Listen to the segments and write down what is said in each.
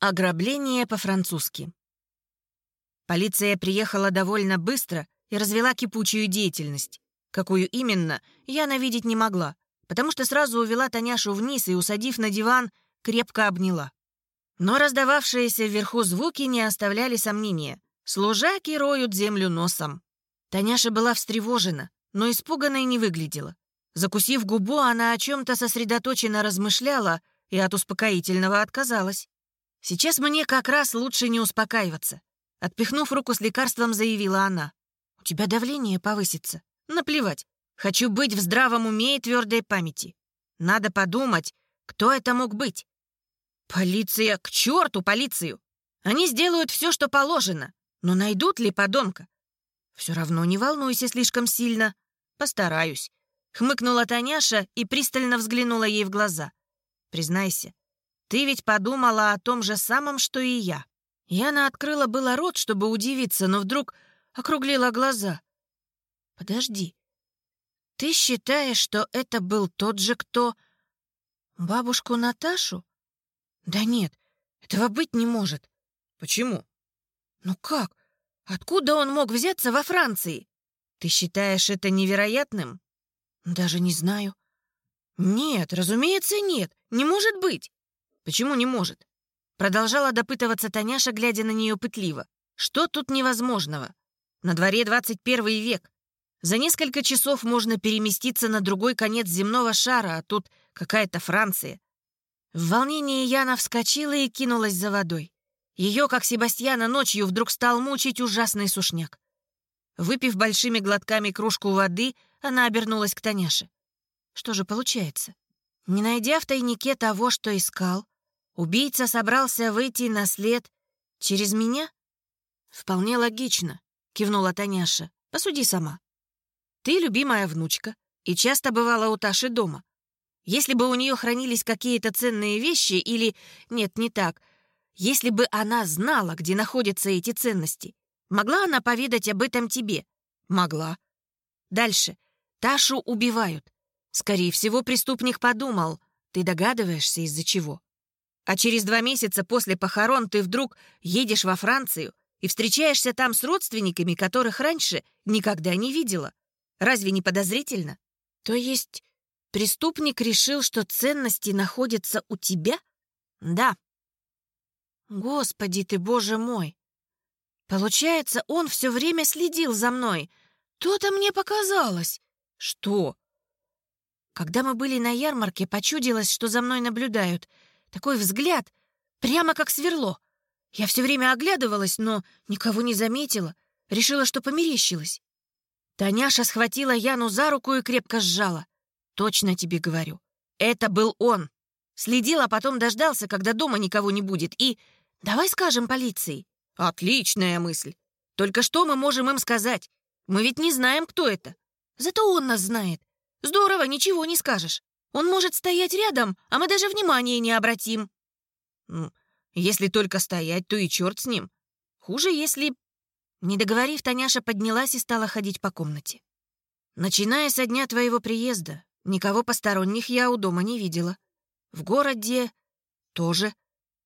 Ограбление по-французски. Полиция приехала довольно быстро и развела кипучую деятельность. Какую именно, я навидеть не могла, потому что сразу увела Таняшу вниз и, усадив на диван, крепко обняла. Но раздававшиеся вверху звуки не оставляли сомнения. Служаки роют землю носом. Таняша была встревожена, но испуганной не выглядела. Закусив губу, она о чем-то сосредоточенно размышляла и от успокоительного отказалась. Сейчас мне как раз лучше не успокаиваться. Отпихнув руку с лекарством, заявила она. «У тебя давление повысится. Наплевать. Хочу быть в здравом уме и твердой памяти. Надо подумать, кто это мог быть. Полиция, к черту полицию! Они сделают все, что положено. Но найдут ли подонка? Все равно не волнуйся слишком сильно. Постараюсь. Хмыкнула Таняша и пристально взглянула ей в глаза. Признайся, ты ведь подумала о том же самом, что и я. Яна открыла было рот, чтобы удивиться, но вдруг округлила глаза. Подожди. Ты считаешь, что это был тот же, кто... Бабушку Наташу? Да нет, этого быть не может. Почему? Ну как? Откуда он мог взяться во Франции? Ты считаешь это невероятным? Даже не знаю. Нет, разумеется, нет. Не может быть. «Почему не может?» Продолжала допытываться Таняша, глядя на нее пытливо. «Что тут невозможного? На дворе 21 век. За несколько часов можно переместиться на другой конец земного шара, а тут какая-то Франция». В волнении Яна вскочила и кинулась за водой. Ее, как Себастьяна, ночью вдруг стал мучить ужасный сушняк. Выпив большими глотками кружку воды, она обернулась к Таняше. Что же получается? Не найдя в тайнике того, что искал, Убийца собрался выйти на след через меня? Вполне логично, кивнула Таняша. Посуди сама. Ты любимая внучка и часто бывала у Таши дома. Если бы у нее хранились какие-то ценные вещи или... Нет, не так. Если бы она знала, где находятся эти ценности, могла она поведать об этом тебе? Могла. Дальше. Ташу убивают. Скорее всего, преступник подумал. Ты догадываешься, из-за чего? А через два месяца после похорон ты вдруг едешь во Францию и встречаешься там с родственниками, которых раньше никогда не видела. Разве не подозрительно? То есть преступник решил, что ценности находятся у тебя? Да. Господи ты, боже мой! Получается, он все время следил за мной. То-то мне показалось. Что? Когда мы были на ярмарке, почудилось, что за мной наблюдают — такой взгляд, прямо как сверло. Я все время оглядывалась, но никого не заметила. Решила, что померещилась. Таняша схватила Яну за руку и крепко сжала. «Точно тебе говорю. Это был он. Следил, а потом дождался, когда дома никого не будет, и... Давай скажем полиции». «Отличная мысль. Только что мы можем им сказать? Мы ведь не знаем, кто это. Зато он нас знает. Здорово, ничего не скажешь. Он может стоять рядом, а мы даже внимания не обратим». «Если только стоять, то и черт с ним. Хуже, если...» Не договорив, Таняша поднялась и стала ходить по комнате. «Начиная со дня твоего приезда, никого посторонних я у дома не видела. В городе тоже.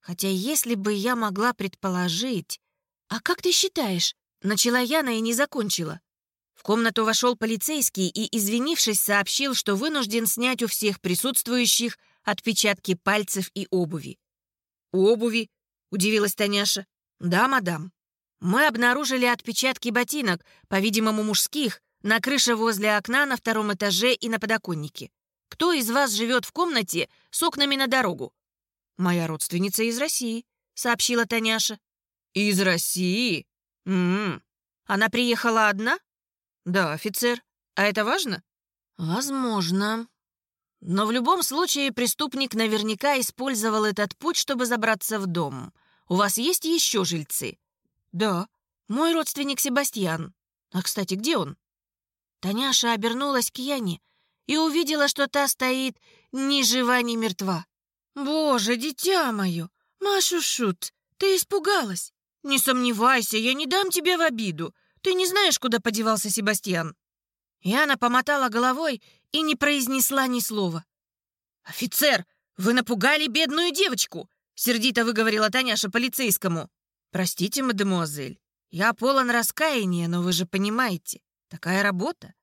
Хотя если бы я могла предположить... А как ты считаешь?» Начала Яна и не закончила. В комнату вошел полицейский и, извинившись, сообщил, что вынужден снять у всех присутствующих отпечатки пальцев и обуви. «Обуви?» — удивилась Таняша. «Да, мадам. Мы обнаружили отпечатки ботинок, по-видимому, мужских, на крыше возле окна на втором этаже и на подоконнике. Кто из вас живет в комнате с окнами на дорогу?» «Моя родственница из России», — сообщила Таняша. «Из России? М м-м. -м. Она приехала одна?» «Да, офицер. А это важно?» «Возможно. Но в любом случае преступник наверняка использовал этот путь, чтобы забраться в дом. У вас есть еще жильцы?» «Да. Мой родственник Себастьян. А, кстати, где он?» Таняша обернулась к Яне и увидела, что та стоит ни жива, ни мертва. «Боже, дитя мое! Машу Шут, ты испугалась? Не сомневайся, я не дам тебе в обиду. Ты не знаешь, куда подевался Себастьян?» Яна помотала головой и не произнесла ни слова. «Офицер, вы напугали бедную девочку!» — сердито выговорила Таняша полицейскому. «Простите, мадемуазель, я полон раскаяния, но вы же понимаете, такая работа».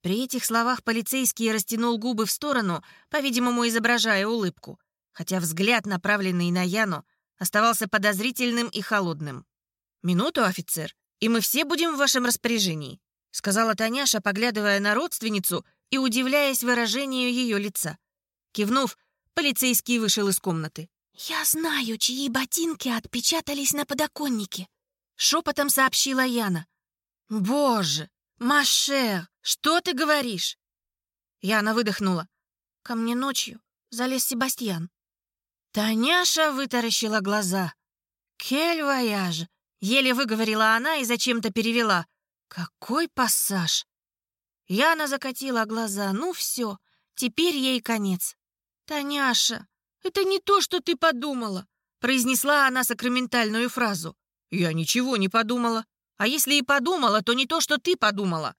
При этих словах полицейский растянул губы в сторону, по-видимому, изображая улыбку, хотя взгляд, направленный на Яну, оставался подозрительным и холодным. «Минуту, офицер, и мы все будем в вашем распоряжении», сказала Таняша, поглядывая на родственницу и удивляясь выражению ее лица. Кивнув, полицейский вышел из комнаты. «Я знаю, чьи ботинки отпечатались на подоконнике», — шепотом сообщила Яна. «Боже, Машер, что ты говоришь?» Яна выдохнула. «Ко мне ночью залез Себастьян». Таняша вытаращила глаза. «Кель вояж!» — еле выговорила она и зачем-то перевела. «Какой пассаж!» Яна закатила глаза. «Ну все, теперь ей конец». «Таняша, это не то, что ты подумала», — произнесла она сакраментальную фразу. «Я ничего не подумала. А если и подумала, то не то, что ты подумала».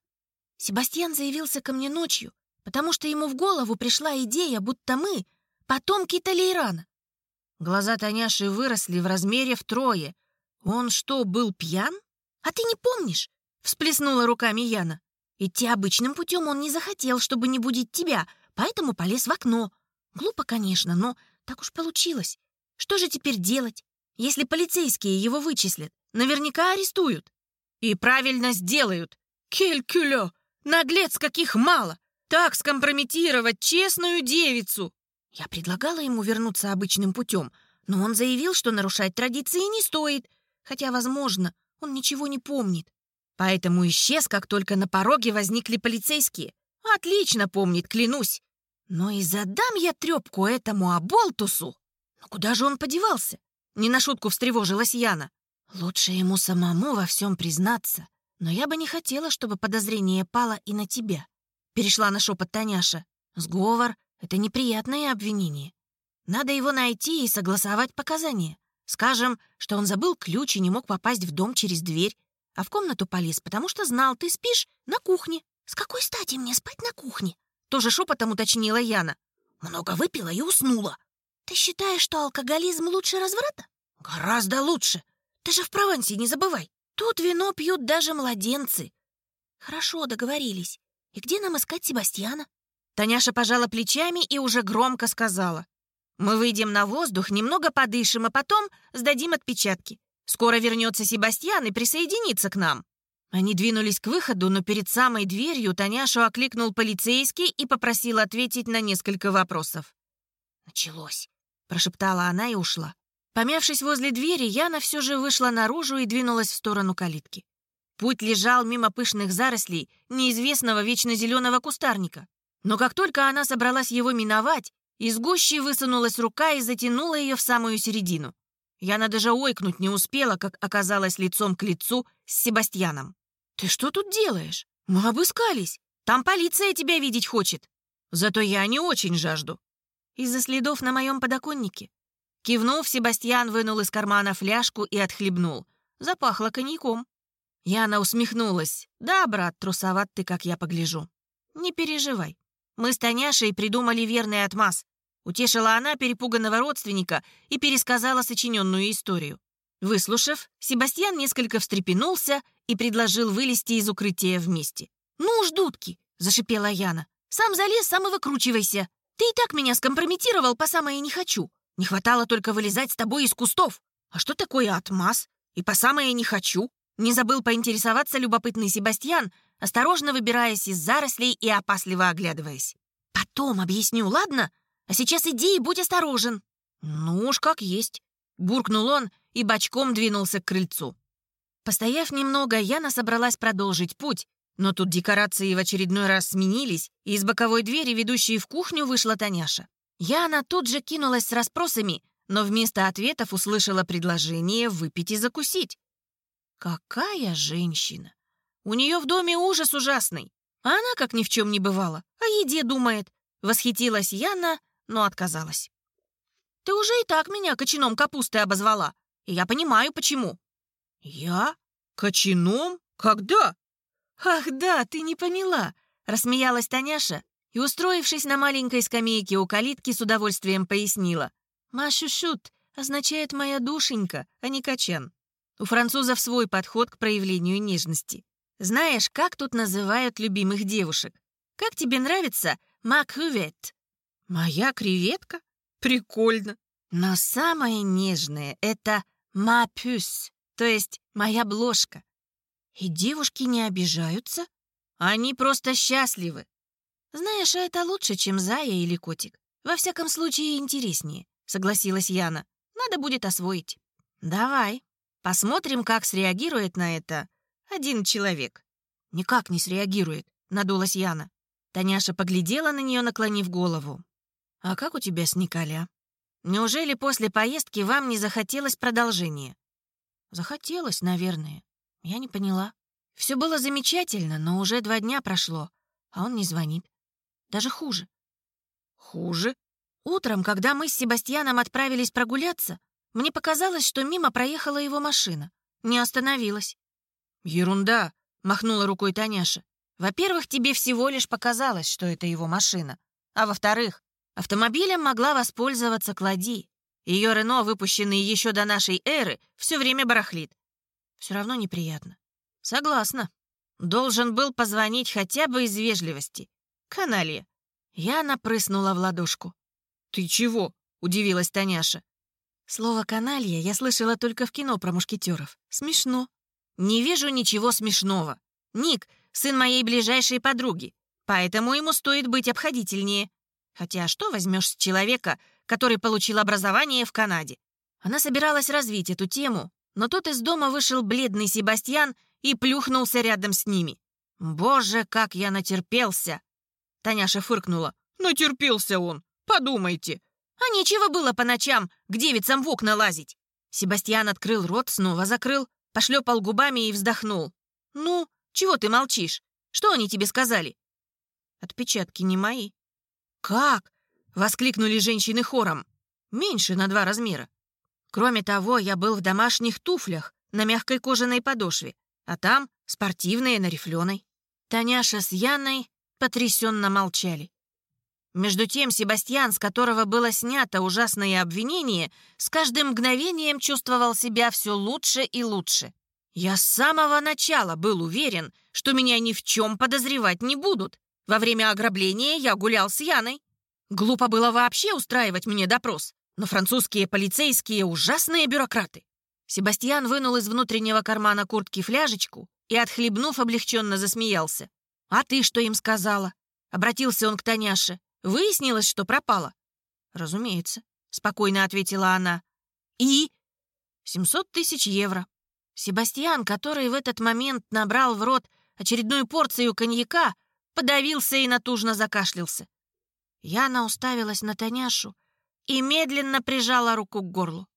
Себастьян заявился ко мне ночью, потому что ему в голову пришла идея, будто мы — потомки Талейрана. Глаза Таняши выросли в размере втрое. Он что, был пьян? А ты не помнишь? Всплеснула руками Яна. Идти обычным путем он не захотел, чтобы не будить тебя, поэтому полез в окно. Глупо, конечно, но так уж получилось. Что же теперь делать? Если полицейские его вычислят, наверняка арестуют. И правильно сделают. Келькюлё! Наглец каких мало! Так скомпрометировать честную девицу! Я предлагала ему вернуться обычным путем, но он заявил, что нарушать традиции не стоит, хотя, возможно, он ничего не помнит. Поэтому исчез, как только на пороге возникли полицейские. Отлично помнит, клянусь. Но и задам я трепку этому оболтусу. Но куда же он подевался? Не на шутку встревожилась Яна. Лучше ему самому во всем признаться. Но я бы не хотела, чтобы подозрение пало и на тебя. Перешла на шепот Таняша. Сговор это неприятное обвинение. Надо его найти и согласовать показания. Скажем, что он забыл ключ и не мог попасть в дом через дверь, а в комнату полез, потому что знал, ты спишь на кухне. С какой стати мне спать на кухне? Тоже шепотом уточнила Яна. Много выпила и уснула. Ты считаешь, что алкоголизм лучше разврата? Гораздо лучше. Ты же в Провансе, не забывай. Тут вино пьют даже младенцы. Хорошо, договорились. И где нам искать Себастьяна? Таняша пожала плечами и уже громко сказала. «Мы выйдем на воздух, немного подышим, а потом сдадим отпечатки. Скоро вернется Себастьян и присоединится к нам». Они двинулись к выходу, но перед самой дверью Таняшу окликнул полицейский и попросил ответить на несколько вопросов. «Началось», — прошептала она и ушла. Помявшись возле двери, Яна все же вышла наружу и двинулась в сторону калитки. Путь лежал мимо пышных зарослей неизвестного вечно зеленого кустарника. Но как только она собралась его миновать, из гущи высунулась рука и затянула ее в самую середину. Яна даже ойкнуть не успела, как оказалась лицом к лицу с Себастьяном. «Ты что тут делаешь? Мы обыскались. Там полиция тебя видеть хочет. Зато я не очень жажду». Из-за следов на моем подоконнике. Кивнув, Себастьян вынул из кармана фляжку и отхлебнул. Запахло коньяком. Яна усмехнулась. «Да, брат, трусоват ты, как я погляжу. Не переживай. Мы с Таняшей придумали верный отмаз. Утешила она перепуганного родственника и пересказала сочиненную историю. Выслушав, Себастьян несколько встрепенулся и предложил вылезти из укрытия вместе. «Ну уж, дудки!» — зашипела Яна. «Сам залез, сам и выкручивайся. Ты и так меня скомпрометировал по самое не хочу. Не хватало только вылезать с тобой из кустов. А что такое отмаз? И по самое не хочу?» Не забыл поинтересоваться любопытный Себастьян, осторожно выбираясь из зарослей и опасливо оглядываясь. «Потом объясню, ладно? А сейчас иди и будь осторожен». «Ну уж как есть», — буркнул он и бочком двинулся к крыльцу. Постояв немного, Яна собралась продолжить путь, но тут декорации в очередной раз сменились, и из боковой двери, ведущей в кухню, вышла Таняша. Яна тут же кинулась с расспросами, но вместо ответов услышала предложение выпить и закусить. Какая женщина! У нее в доме ужас ужасный. А она, как ни в чем не бывало, о еде думает. Восхитилась Яна, но отказалась. Ты уже и так меня кочаном капусты обозвала. И я понимаю, почему. Я? Кочаном? Когда? Ах да, ты не поняла. Рассмеялась Таняша и, устроившись на маленькой скамейке у калитки, с удовольствием пояснила. Машушут, означает «моя душенька», а не «качан». У французов свой подход к проявлению нежности. Знаешь, как тут называют любимых девушек? Как тебе нравится «ма крювет»? «Моя креветка? Прикольно!» Но самое нежное — это «ма пюс», то есть «моя бложка». И девушки не обижаются? Они просто счастливы. Знаешь, а это лучше, чем Зая или котик. Во всяком случае, интереснее, согласилась Яна. Надо будет освоить. Давай, посмотрим, как среагирует на это один человек. Никак не среагирует, надулась Яна. Таняша поглядела на нее, наклонив голову. «А как у тебя с Николя? Неужели после поездки вам не захотелось продолжения?» «Захотелось, наверное. Я не поняла. Все было замечательно, но уже два дня прошло, а он не звонит. Даже хуже». «Хуже?» Утром, когда мы с Себастьяном отправились прогуляться, мне показалось, что мимо проехала его машина. Не остановилась. «Ерунда!» — махнула рукой Таняша. «Во-первых, тебе всего лишь показалось, что это его машина. А во-вторых, автомобилем могла воспользоваться Клади. Ее Рено, выпущенный еще до нашей эры, все время барахлит. Все равно неприятно. Согласна. Должен был позвонить хотя бы из вежливости. Каналья. Я напрыснула в ладошку. «Ты чего?» — удивилась Таняша. Слово «каналья» я слышала только в кино про мушкетеров. Смешно. Не вижу ничего смешного. Ник — сын моей ближайшей подруги, поэтому ему стоит быть обходительнее. Хотя что возьмешь с человека, который получил образование в Канаде? Она собиралась развить эту тему, но тут из дома вышел бледный Себастьян и плюхнулся рядом с ними. «Боже, как я натерпелся!» Таняша фыркнула. «Натерпелся он! Подумайте. А нечего было по ночам к девицам в окна лазить. Себастьян открыл рот, снова закрыл, пошлепал губами и вздохнул. «Ну, чего ты молчишь? Что они тебе сказали?» «Отпечатки не мои». «Как?» — воскликнули женщины хором. «Меньше на два размера. Кроме того, я был в домашних туфлях на мягкой кожаной подошве, а там спортивные на рифленой». Таняша с Яной потрясенно молчали. Между тем Себастьян, с которого было снято ужасное обвинение, с каждым мгновением чувствовал себя все лучше и лучше. «Я с самого начала был уверен, что меня ни в чем подозревать не будут. Во время ограбления я гулял с Яной. Глупо было вообще устраивать мне допрос, но французские полицейские ужасные бюрократы». Себастьян вынул из внутреннего кармана куртки фляжечку и, отхлебнув, облегченно засмеялся. «А ты что им сказала?» Обратился он к Таняше. Выяснилось, что пропала?» «Разумеется», — спокойно ответила она. «И?» «700 тысяч евро». Себастьян, который в этот момент набрал в рот очередную порцию коньяка, подавился и натужно закашлялся. Яна уставилась на Таняшу и медленно прижала руку к горлу.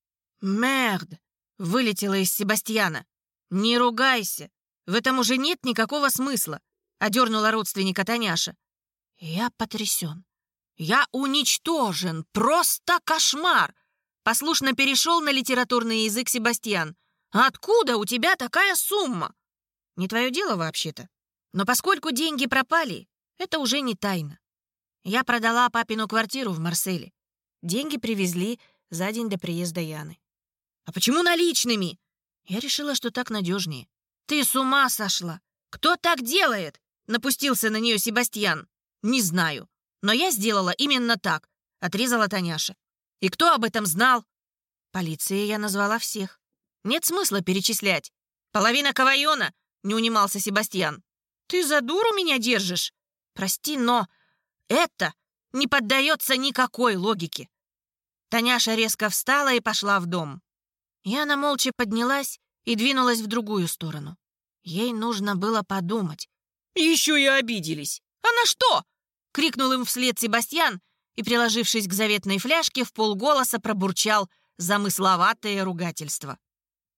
«Мерд!» — вылетела из Себастьяна. «Не ругайся! В этом уже нет никакого смысла!» — одернула родственника Таняша. «Я потрясен. «Я уничтожен! Просто кошмар!» Послушно перешел на литературный язык Себастьян. «Откуда у тебя такая сумма?» «Не твое дело вообще-то. Но поскольку деньги пропали, это уже не тайна. Я продала папину квартиру в Марселе. Деньги привезли за день до приезда Яны. А почему наличными? Я решила, что так надежнее. Ты с ума сошла! Кто так делает? Напустился на нее Себастьян. Не знаю. Но я сделала именно так, отрезала Таняша. И кто об этом знал? Полиция я назвала всех. Нет смысла перечислять. Половина кавайона, не унимался Себастьян. Ты за дуру меня держишь? Прости, но это не поддается никакой логике. Таняша резко встала и пошла в дом. Яна молча поднялась и двинулась в другую сторону. Ей нужно было подумать. «Еще и обиделись! А на что?» крикнул им вслед Себастьян и, приложившись к заветной фляжке, в полголоса пробурчал замысловатое ругательство.